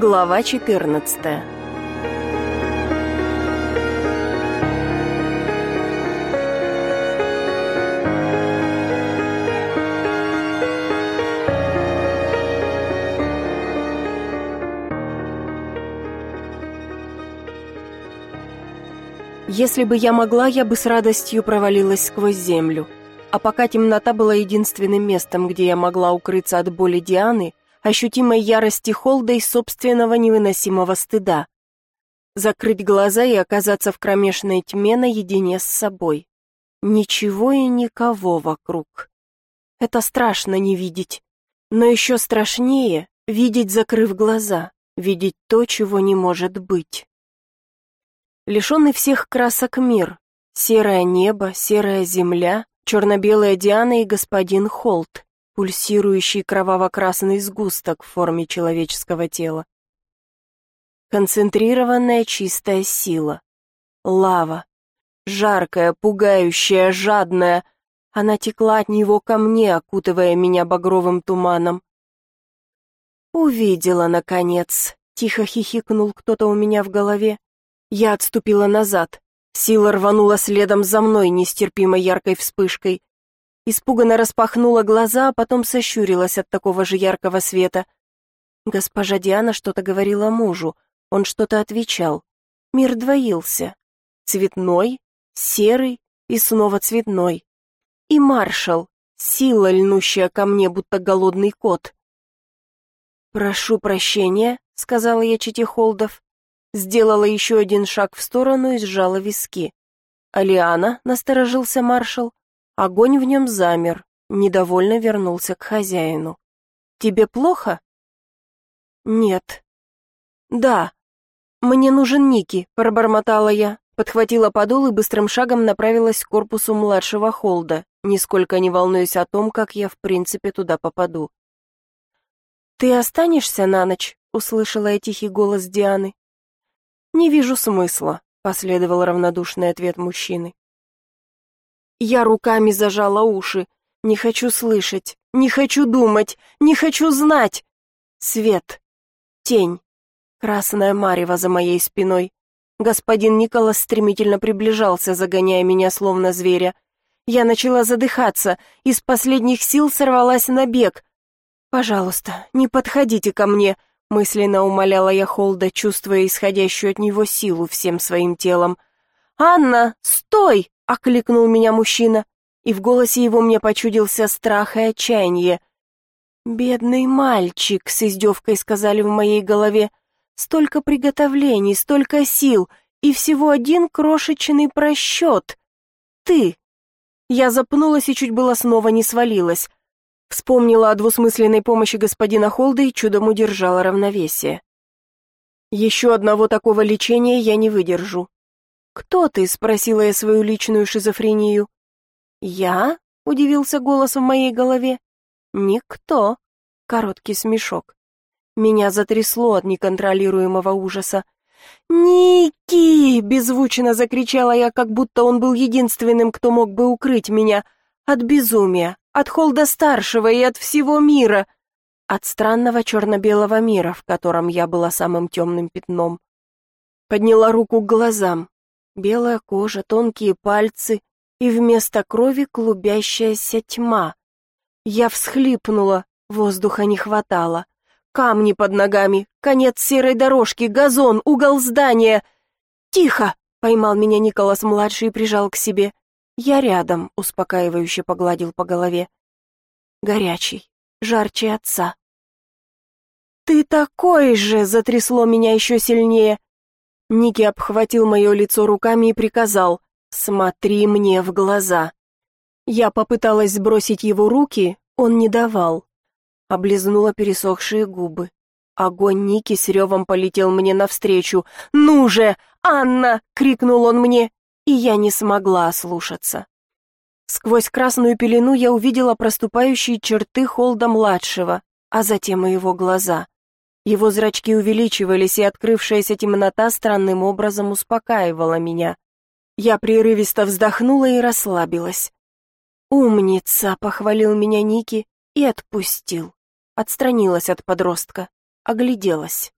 Глава 14 Если бы я могла, я бы с радостью провалилась сквозь землю. А пока темнота была единственным местом, где я могла укрыться от боли Дианы, ощутимой ярости Холда и собственного невыносимого стыда. Закрыть глаза и оказаться в кромешной тьме наедине с собой. Ничего и никого вокруг. Это страшно не видеть. Но еще страшнее видеть, закрыв глаза, видеть то, чего не может быть. Лишенный всех красок мир, серое небо, серая земля, черно-белая Диана и господин Холт пульсирующий кроваво-красный сгусток в форме человеческого тела. Концентрированная чистая сила. Лава. Жаркая, пугающая, жадная. Она текла от него ко мне, окутывая меня багровым туманом. «Увидела, наконец!» — тихо хихикнул кто-то у меня в голове. Я отступила назад. Сила рванула следом за мной нестерпимо яркой вспышкой. Испуганно распахнула глаза, а потом сощурилась от такого же яркого света. Госпожа Диана что-то говорила мужу, он что-то отвечал. Мир двоился. Цветной, серый и снова цветной. И маршал, сила, льнущая ко мне, будто голодный кот. «Прошу прощения», — сказала я Читихолдов. Сделала еще один шаг в сторону и сжала виски. «Алиана», — насторожился маршал, Огонь в нем замер, недовольно вернулся к хозяину. «Тебе плохо?» «Нет». «Да. Мне нужен Ники», — пробормотала я, подхватила подол и быстрым шагом направилась к корпусу младшего холда, нисколько не волнуясь о том, как я в принципе туда попаду. «Ты останешься на ночь?» — услышала я тихий голос Дианы. «Не вижу смысла», — последовал равнодушный ответ мужчины. Я руками зажала уши. Не хочу слышать, не хочу думать, не хочу знать. Свет. Тень. Красная марево за моей спиной. Господин Николас стремительно приближался, загоняя меня словно зверя. Я начала задыхаться, из последних сил сорвалась на бег. «Пожалуйста, не подходите ко мне», — мысленно умоляла я Холда, чувствуя исходящую от него силу всем своим телом. «Анна, стой!» Окликнул меня мужчина, и в голосе его мне почудился страх и отчаяние. «Бедный мальчик», — с издевкой сказали в моей голове, «столько приготовлений, столько сил, и всего один крошечный просчет. Ты!» Я запнулась и чуть было снова не свалилась. Вспомнила о двусмысленной помощи господина Холда и чудом удержала равновесие. Еще одного такого лечения я не выдержу. «Кто ты?» — спросила я свою личную шизофрению. «Я?» — удивился голос в моей голове. «Никто». Короткий смешок. Меня затрясло от неконтролируемого ужаса. «Ники!» — беззвучно закричала я, как будто он был единственным, кто мог бы укрыть меня. От безумия, от холда старшего и от всего мира. От странного черно-белого мира, в котором я была самым темным пятном. Подняла руку к глазам. Белая кожа, тонкие пальцы и вместо крови клубящаяся тьма. Я всхлипнула, воздуха не хватало. Камни под ногами, конец серой дорожки, газон, угол здания. «Тихо!» — поймал меня Николас-младший и прижал к себе. Я рядом, успокаивающе погладил по голове. Горячий, жарче отца. «Ты такой же!» — затрясло меня еще сильнее. Ники обхватил мое лицо руками и приказал «Смотри мне в глаза». Я попыталась сбросить его руки, он не давал. Облизнула пересохшие губы. Огонь Ники с ревом полетел мне навстречу. «Ну же, Анна!» — крикнул он мне, и я не смогла ослушаться. Сквозь красную пелену я увидела проступающие черты Холда-младшего, а затем и его глаза. Его зрачки увеличивались, и открывшаяся темнота странным образом успокаивала меня. Я прерывисто вздохнула и расслабилась. «Умница!» — похвалил меня Ники и отпустил. Отстранилась от подростка, огляделась.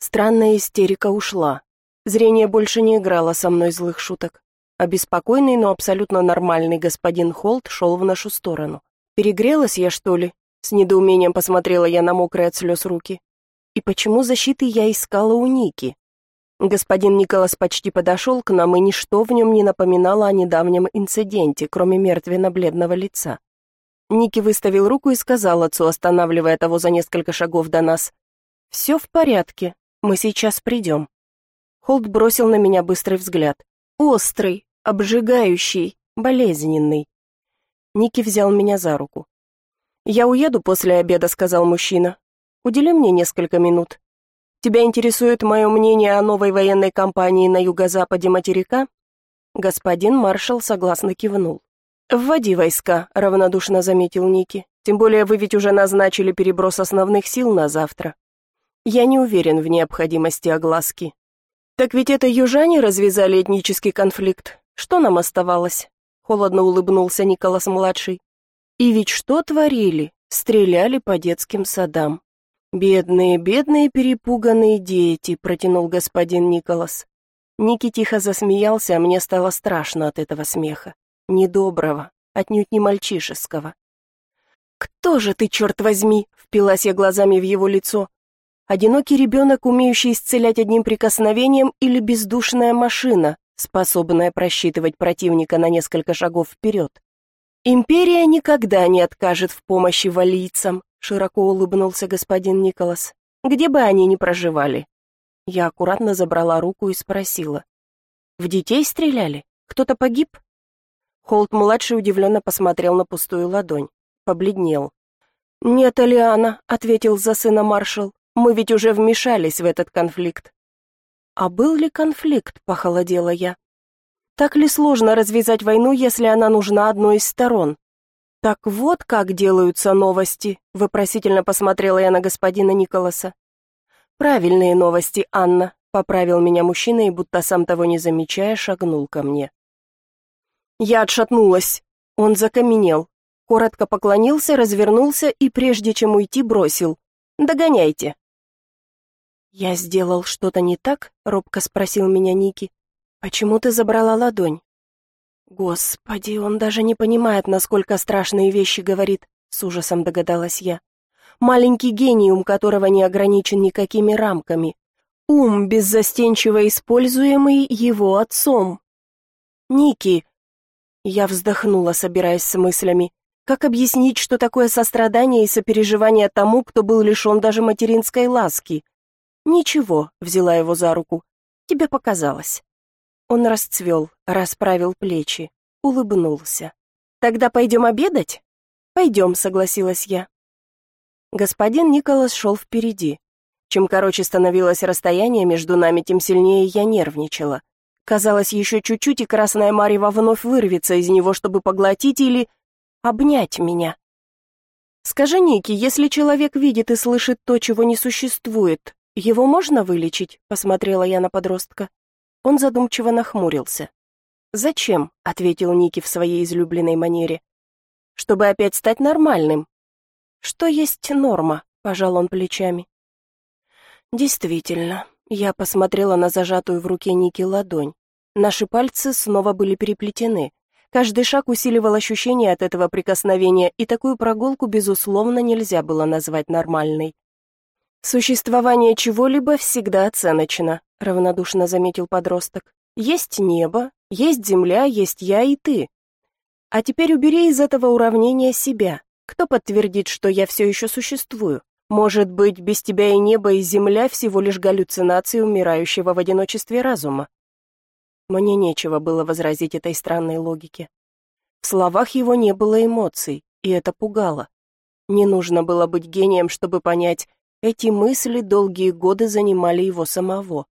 Странная истерика ушла. Зрение больше не играло со мной злых шуток. Обеспокоенный, но абсолютно нормальный господин Холт шел в нашу сторону. Перегрелась я, что ли? С недоумением посмотрела я на мокрые от слез руки. И почему защиты я искала у Ники? Господин Николас почти подошел к нам, и ничто в нем не напоминало о недавнем инциденте, кроме мертвенно-бледного лица. Ники выставил руку и сказал отцу, останавливая того за несколько шагов до нас. «Все в порядке, мы сейчас придем». Холд бросил на меня быстрый взгляд. Острый, обжигающий, болезненный. Ники взял меня за руку. «Я уеду после обеда», — сказал мужчина. «Удели мне несколько минут. Тебя интересует мое мнение о новой военной кампании на юго-западе материка?» Господин маршал согласно кивнул. «Вводи войска», — равнодушно заметил Ники. «Тем более вы ведь уже назначили переброс основных сил на завтра. Я не уверен в необходимости огласки». «Так ведь это южане развязали этнический конфликт. Что нам оставалось?» Холодно улыбнулся Николас-младший. «И ведь что творили? Стреляли по детским садам». «Бедные, бедные перепуганные дети», — протянул господин Николас. Ники тихо засмеялся, а мне стало страшно от этого смеха недоброго, отнюдь не мальчишеского. «Кто же ты, черт возьми?» — впилась я глазами в его лицо. «Одинокий ребенок, умеющий исцелять одним прикосновением, или бездушная машина, способная просчитывать противника на несколько шагов вперед?» «Империя никогда не откажет в помощи валийцам», — широко улыбнулся господин Николас. «Где бы они ни проживали». Я аккуратно забрала руку и спросила. «В детей стреляли? Кто-то погиб?» Холт-младший удивленно посмотрел на пустую ладонь. Побледнел. «Нет, Алиана», — ответил за сына маршал, — «мы ведь уже вмешались в этот конфликт». «А был ли конфликт?» — похолодела я. «Так ли сложно развязать войну, если она нужна одной из сторон?» «Так вот как делаются новости», — вопросительно посмотрела я на господина Николаса. «Правильные новости, Анна», — поправил меня мужчина и, будто сам того не замечая, шагнул ко мне. Я отшатнулась. Он закаменел. Коротко поклонился, развернулся и, прежде чем уйти, бросил. «Догоняйте». «Я сделал что-то не так?» — робко спросил меня Ники. «Почему ты забрала ладонь?» «Господи, он даже не понимает, насколько страшные вещи говорит», — с ужасом догадалась я. «Маленький гений, ум которого не ограничен никакими рамками. Ум, беззастенчиво используемый его отцом». «Ники, я вздохнула, собираясь с мыслями. Как объяснить, что такое сострадание и сопереживание тому, кто был лишен даже материнской ласки? Ничего, взяла его за руку. Тебе показалось. Он расцвел, расправил плечи, улыбнулся. Тогда пойдем обедать? Пойдем, согласилась я. Господин Николас шел впереди. Чем короче становилось расстояние между нами, тем сильнее я нервничала. Казалось, еще чуть-чуть, и красная марева вновь вырвется из него, чтобы поглотить или обнять меня. Скажи, Ники, если человек видит и слышит то, чего не существует, его можно вылечить? Посмотрела я на подростка. Он задумчиво нахмурился. «Зачем?» — ответил Ники в своей излюбленной манере. «Чтобы опять стать нормальным». «Что есть норма?» — пожал он плечами. «Действительно, я посмотрела на зажатую в руке Ники ладонь. Наши пальцы снова были переплетены. Каждый шаг усиливал ощущение от этого прикосновения, и такую прогулку, безусловно, нельзя было назвать нормальной. «Существование чего-либо всегда оценочно», — равнодушно заметил подросток. «Есть небо, есть земля, есть я и ты. А теперь убери из этого уравнения себя. Кто подтвердит, что я все еще существую? Может быть, без тебя и небо, и земля всего лишь галлюцинации умирающего в одиночестве разума? Мне нечего было возразить этой странной логике. В словах его не было эмоций, и это пугало. Не нужно было быть гением, чтобы понять, эти мысли долгие годы занимали его самого.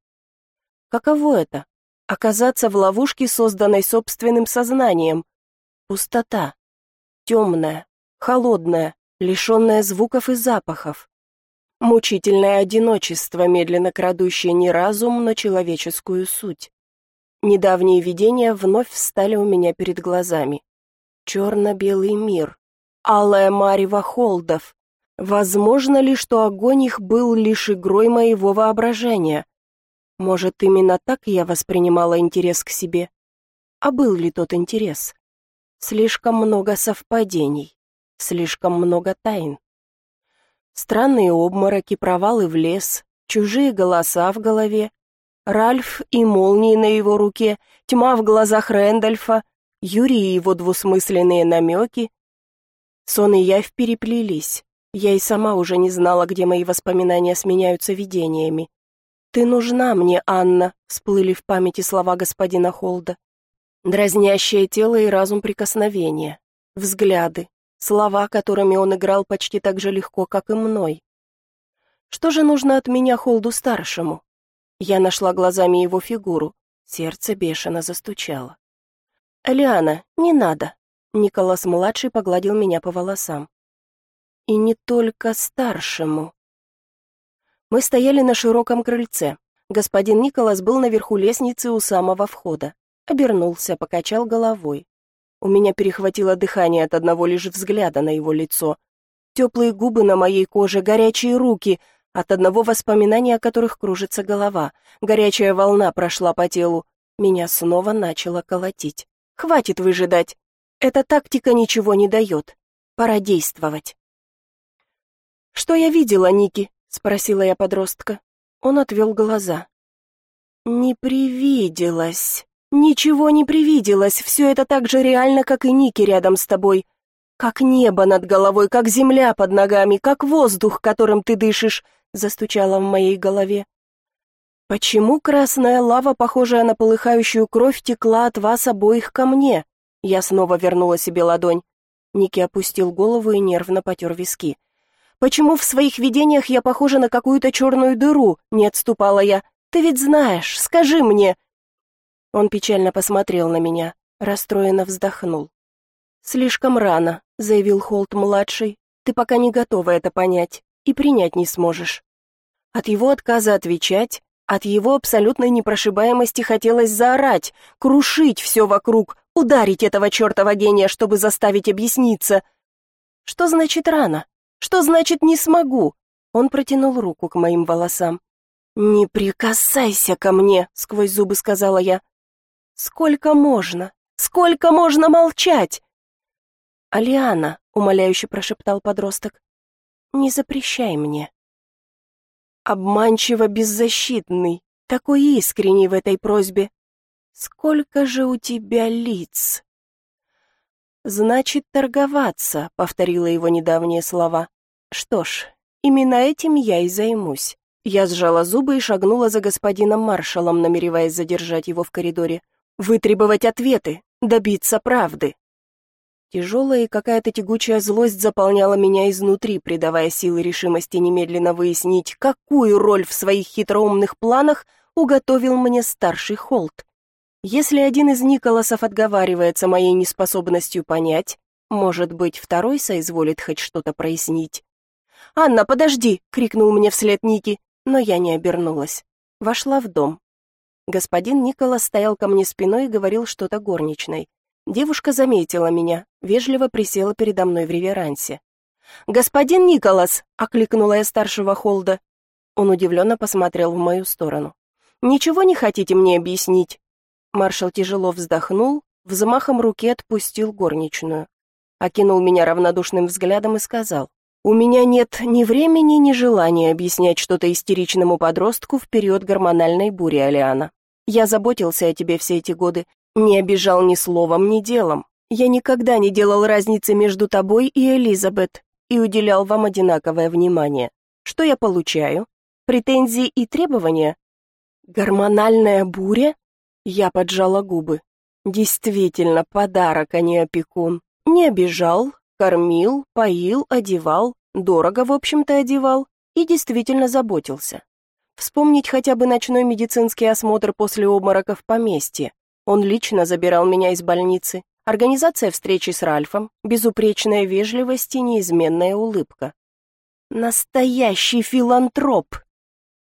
Каково это? Оказаться в ловушке, созданной собственным сознанием. Пустота. Темная, холодная, лишенное звуков и запахов. Мучительное одиночество, медленно крадущее не разум, но человеческую суть. Недавние видения вновь встали у меня перед глазами. Черно-белый мир, алая марево холдов, Возможно ли, что огонь их был лишь игрой моего воображения? Может, именно так я воспринимала интерес к себе? А был ли тот интерес? Слишком много совпадений, слишком много тайн. Странные обмороки, провалы в лес, чужие голоса в голове, Ральф и молнии на его руке, тьма в глазах Рэндольфа, Юрий и его двусмысленные намеки. Сон и явь переплелись. Я и сама уже не знала, где мои воспоминания сменяются видениями. «Ты нужна мне, Анна», — всплыли в памяти слова господина Холда. Дразнящее тело и разум прикосновения, взгляды, слова, которыми он играл почти так же легко, как и мной. Что же нужно от меня Холду-старшему? Я нашла глазами его фигуру. Сердце бешено застучало. «Элиана, не надо!» Николас-младший погладил меня по волосам. «И не только старшему». Мы стояли на широком крыльце. Господин Николас был наверху лестницы у самого входа. Обернулся, покачал головой. У меня перехватило дыхание от одного лишь взгляда на его лицо. Теплые губы на моей коже, горячие руки — от одного воспоминания, о которых кружится голова. Горячая волна прошла по телу. Меня снова начало колотить. Хватит выжидать. Эта тактика ничего не дает. Пора действовать. «Что я видела, Ники?» — спросила я подростка. Он отвел глаза. «Не привиделось. Ничего не привиделось. Все это так же реально, как и Ники рядом с тобой. Как небо над головой, как земля под ногами, как воздух, которым ты дышишь, застучало в моей голове. Почему красная лава, похожая на полыхающую кровь, текла от вас обоих ко мне? Я снова вернула себе ладонь. Ники опустил голову и нервно потер виски. Почему в своих видениях я похожа на какую-то черную дыру? Не отступала я. Ты ведь знаешь, скажи мне. Он печально посмотрел на меня, расстроенно вздохнул. «Слишком рано», — заявил Холт-младший. «Ты пока не готова это понять и принять не сможешь. От его отказа отвечать, от его абсолютной непрошибаемости хотелось заорать, крушить все вокруг, ударить этого чертова гения, чтобы заставить объясниться. Что значит рано? Что значит не смогу? Он протянул руку к моим волосам. «Не прикасайся ко мне», — сквозь зубы сказала я. «Сколько можно? Сколько можно молчать?» «Алиана», — умоляюще прошептал подросток, не запрещай мне. Обманчиво беззащитный, такой искренний в этой просьбе. Сколько же у тебя лиц? Значит, торговаться, повторила его недавние слова. Что ж, именно этим я и займусь. Я сжала зубы и шагнула за господином маршалом, намереваясь задержать его в коридоре. Вытребовать ответы, добиться правды. Тяжелая и какая-то тягучая злость заполняла меня изнутри, придавая силы решимости немедленно выяснить, какую роль в своих хитроумных планах уготовил мне старший Холт. Если один из Николасов отговаривается моей неспособностью понять, может быть, второй соизволит хоть что-то прояснить. «Анна, подожди!» — крикнул мне вслед Ники, но я не обернулась. Вошла в дом. Господин Николас стоял ко мне спиной и говорил что-то горничной. Девушка заметила меня, вежливо присела передо мной в реверансе. «Господин Николас!» — окликнула я старшего Холда. Он удивленно посмотрел в мою сторону. «Ничего не хотите мне объяснить?» Маршал тяжело вздохнул, взмахом руки отпустил горничную. Окинул меня равнодушным взглядом и сказал, «У меня нет ни времени, ни желания объяснять что-то истеричному подростку в период гормональной бури, Алиана. Я заботился о тебе все эти годы, не обижал ни словом, ни делом. Я никогда не делал разницы между тобой и Элизабет и уделял вам одинаковое внимание. Что я получаю? Претензии и требования? Гормональная буря? Я поджала губы. Действительно, подарок, а не опекун. Не обижал, кормил, поил, одевал, дорого, в общем-то, одевал и действительно заботился. Вспомнить хотя бы ночной медицинский осмотр после обморока в поместье. Он лично забирал меня из больницы. Организация встречи с Ральфом, безупречная вежливость и неизменная улыбка. Настоящий филантроп!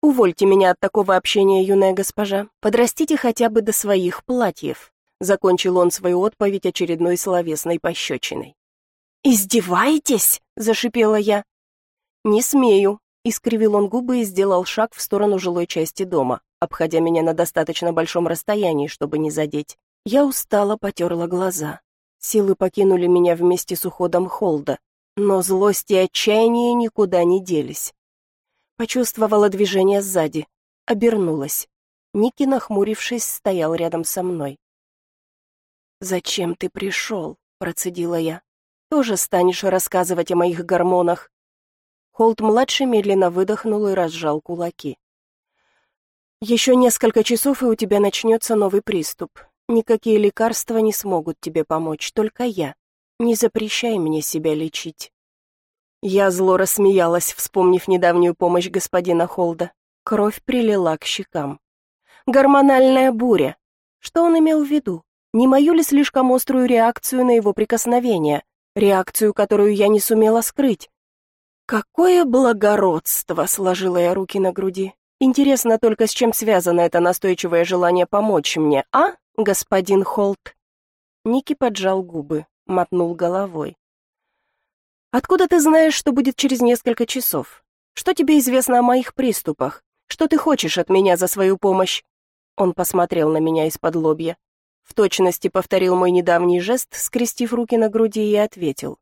Увольте меня от такого общения, юная госпожа. Подрастите хотя бы до своих платьев. Закончил он свою отповедь очередной словесной пощечиной. «Издеваетесь?» — зашипела я. «Не смею», — искривил он губы и сделал шаг в сторону жилой части дома, обходя меня на достаточно большом расстоянии, чтобы не задеть. Я устало потерла глаза. Силы покинули меня вместе с уходом Холда, но злость и отчаяние никуда не делись. Почувствовала движение сзади, обернулась. Ники, нахмурившись, стоял рядом со мной. «Зачем ты пришел?» — процедила я. «Тоже станешь рассказывать о моих гормонах?» Холт-младший медленно выдохнул и разжал кулаки. «Еще несколько часов, и у тебя начнется новый приступ. Никакие лекарства не смогут тебе помочь, только я. Не запрещай мне себя лечить». Я зло рассмеялась, вспомнив недавнюю помощь господина Холда. Кровь прилила к щекам. Гормональная буря. Что он имел в виду? Не мою ли слишком острую реакцию на его прикосновение? Реакцию, которую я не сумела скрыть? «Какое благородство!» — сложила я руки на груди. «Интересно только, с чем связано это настойчивое желание помочь мне, а, господин Холт?» Ники поджал губы, мотнул головой. «Откуда ты знаешь, что будет через несколько часов? Что тебе известно о моих приступах? Что ты хочешь от меня за свою помощь?» Он посмотрел на меня из-под лобья. В точности повторил мой недавний жест, скрестив руки на груди и ответил.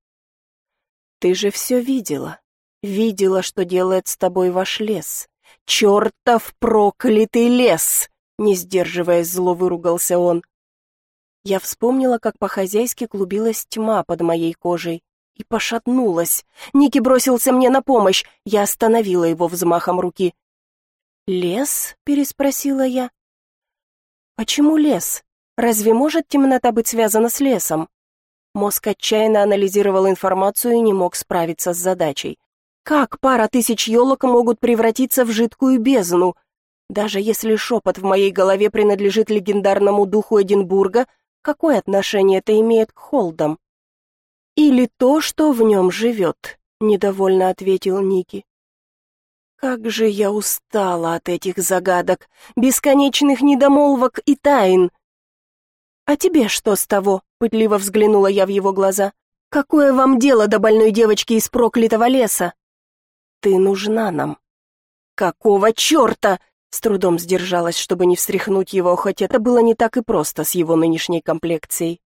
«Ты же все видела. Видела, что делает с тобой ваш лес. Чертов проклятый лес!» Не сдерживаясь, зло выругался он. Я вспомнила, как по-хозяйски клубилась тьма под моей кожей и пошатнулась. Ники бросился мне на помощь. Я остановила его взмахом руки. «Лес?» — переспросила я. «Почему лес? Разве может темнота быть связана с лесом?» Мозг отчаянно анализировал информацию и не мог справиться с задачей. Как пара тысяч елок могут превратиться в жидкую бездну? Даже если шепот в моей голове принадлежит легендарному духу Эдинбурга, какое отношение это имеет к Холдам? Или то, что в нем живет, недовольно ответил Ники. Как же я устала от этих загадок, бесконечных недомолвок и тайн. А тебе что с того? Пытливо взглянула я в его глаза. Какое вам дело до больной девочки из проклятого леса? Ты нужна нам». «Какого черта?» С трудом сдержалась, чтобы не встряхнуть его, хоть это было не так и просто с его нынешней комплекцией.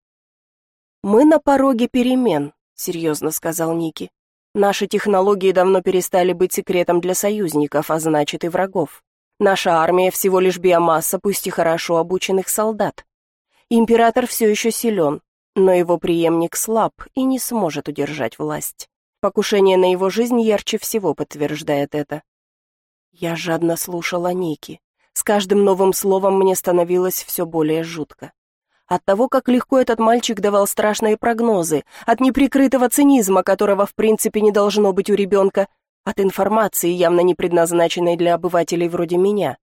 «Мы на пороге перемен», — серьезно сказал Ники. «Наши технологии давно перестали быть секретом для союзников, а значит и врагов. Наша армия всего лишь биомасса, пусть и хорошо обученных солдат. Император все еще силен, но его преемник слаб и не сможет удержать власть. Покушение на его жизнь ярче всего подтверждает это. Я жадно слушала Ники. С каждым новым словом мне становилось все более жутко. От того, как легко этот мальчик давал страшные прогнозы, от неприкрытого цинизма, которого в принципе не должно быть у ребенка, от информации, явно не предназначенной для обывателей вроде меня.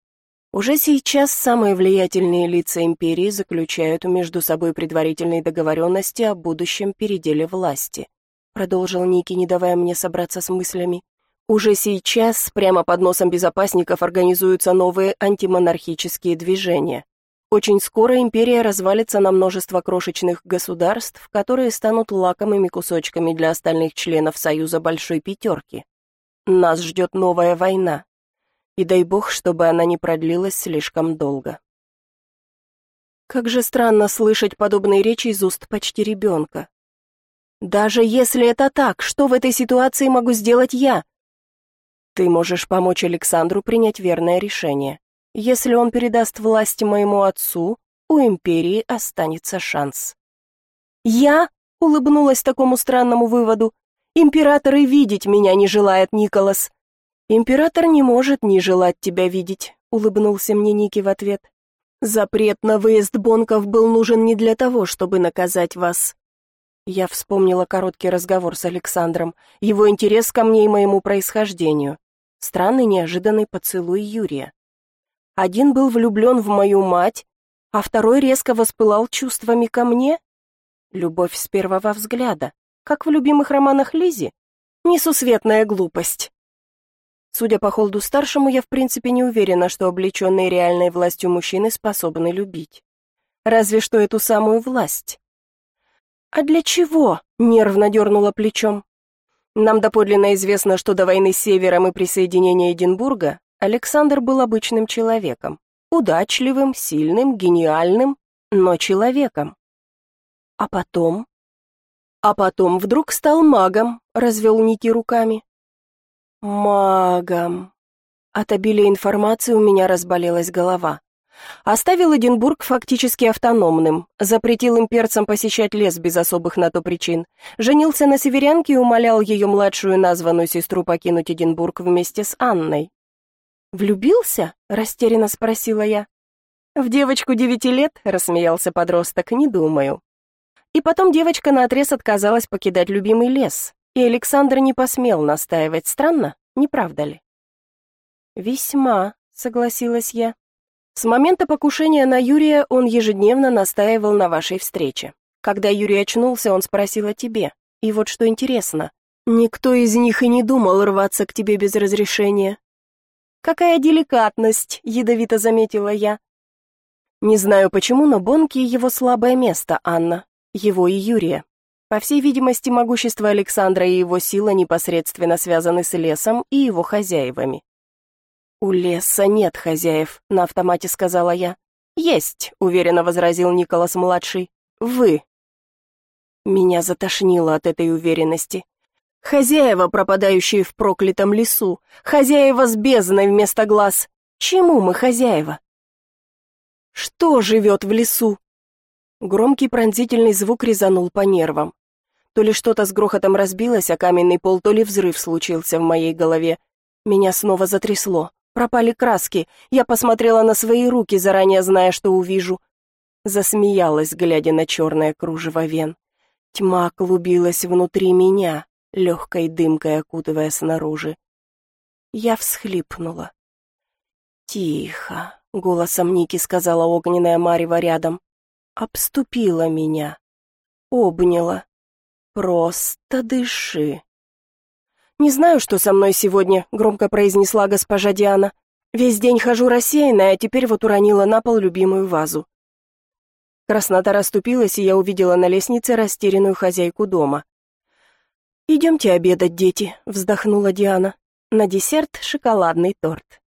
Уже сейчас самые влиятельные лица империи заключают между собой предварительные договоренности о будущем переделе власти продолжил Ники, не давая мне собраться с мыслями. Уже сейчас прямо под носом безопасников организуются новые антимонархические движения. Очень скоро империя развалится на множество крошечных государств, которые станут лакомыми кусочками для остальных членов Союза Большой Пятерки. Нас ждет новая война. И дай бог, чтобы она не продлилась слишком долго. Как же странно слышать подобные речи из уст почти ребенка. Даже если это так, что в этой ситуации могу сделать я? Ты можешь помочь Александру принять верное решение. Если он передаст власть моему отцу, у империи останется шанс. Я улыбнулась такому странному выводу. Император и видеть меня не желает, Николас. Император не может не желать тебя видеть, улыбнулся мне Ники в ответ. Запрет на выезд Бонков был нужен не для того, чтобы наказать вас. Я вспомнила короткий разговор с Александром, его интерес ко мне и моему происхождению. Странный неожиданный поцелуй Юрия. Один был влюблен в мою мать, а второй резко воспылал чувствами ко мне? Любовь с первого взгляда, как в любимых романах Лизи? Несусветная глупость. Судя по Холду-старшему, я в принципе не уверена, что облеченные реальной властью мужчины способны любить. Разве что эту самую власть. «А для чего?» — нервно дернула плечом. Нам доподлинно известно, что до войны с Севером и присоединения Эдинбурга Александр был обычным человеком. Удачливым, сильным, гениальным, но человеком. А потом? А потом вдруг стал магом, развел Ники руками. Магом. От обилия информации у меня разболелась голова. Оставил Эдинбург фактически автономным, запретил имперцам посещать лес без особых на то причин, женился на северянке и умолял ее младшую названную сестру покинуть Эдинбург вместе с Анной. «Влюбился?» — растерянно спросила я. «В девочку девяти лет?» — рассмеялся подросток, «не думаю». И потом девочка наотрез отказалась покидать любимый лес, и Александр не посмел настаивать. Странно, не правда ли? «Весьма», — согласилась я. С момента покушения на Юрия он ежедневно настаивал на вашей встрече. Когда Юрий очнулся, он спросил о тебе. И вот что интересно, никто из них и не думал рваться к тебе без разрешения. Какая деликатность, ядовито заметила я. Не знаю почему, но Бонки его слабое место, Анна, его и Юрия. По всей видимости, могущество Александра и его сила непосредственно связаны с лесом и его хозяевами. «У леса нет хозяев», — на автомате сказала я. «Есть», — уверенно возразил Николас-младший. «Вы». Меня затошнило от этой уверенности. Хозяева, пропадающие в проклятом лесу, хозяева с бездной вместо глаз. Чему мы хозяева? Что живет в лесу? Громкий пронзительный звук резанул по нервам. То ли что-то с грохотом разбилось, а каменный пол, то ли взрыв случился в моей голове. Меня снова затрясло. Пропали краски. Я посмотрела на свои руки, заранее зная, что увижу. Засмеялась, глядя на черное кружево вен. Тьма клубилась внутри меня, легкой дымкой окутывая снаружи. Я всхлипнула. «Тихо», — голосом Ники сказала огненная Марева рядом. «Обступила меня. Обняла. Просто дыши». «Не знаю, что со мной сегодня», — громко произнесла госпожа Диана. «Весь день хожу рассеянная, а теперь вот уронила на пол любимую вазу». Краснота расступилась, и я увидела на лестнице растерянную хозяйку дома. «Идемте обедать, дети», — вздохнула Диана. «На десерт шоколадный торт».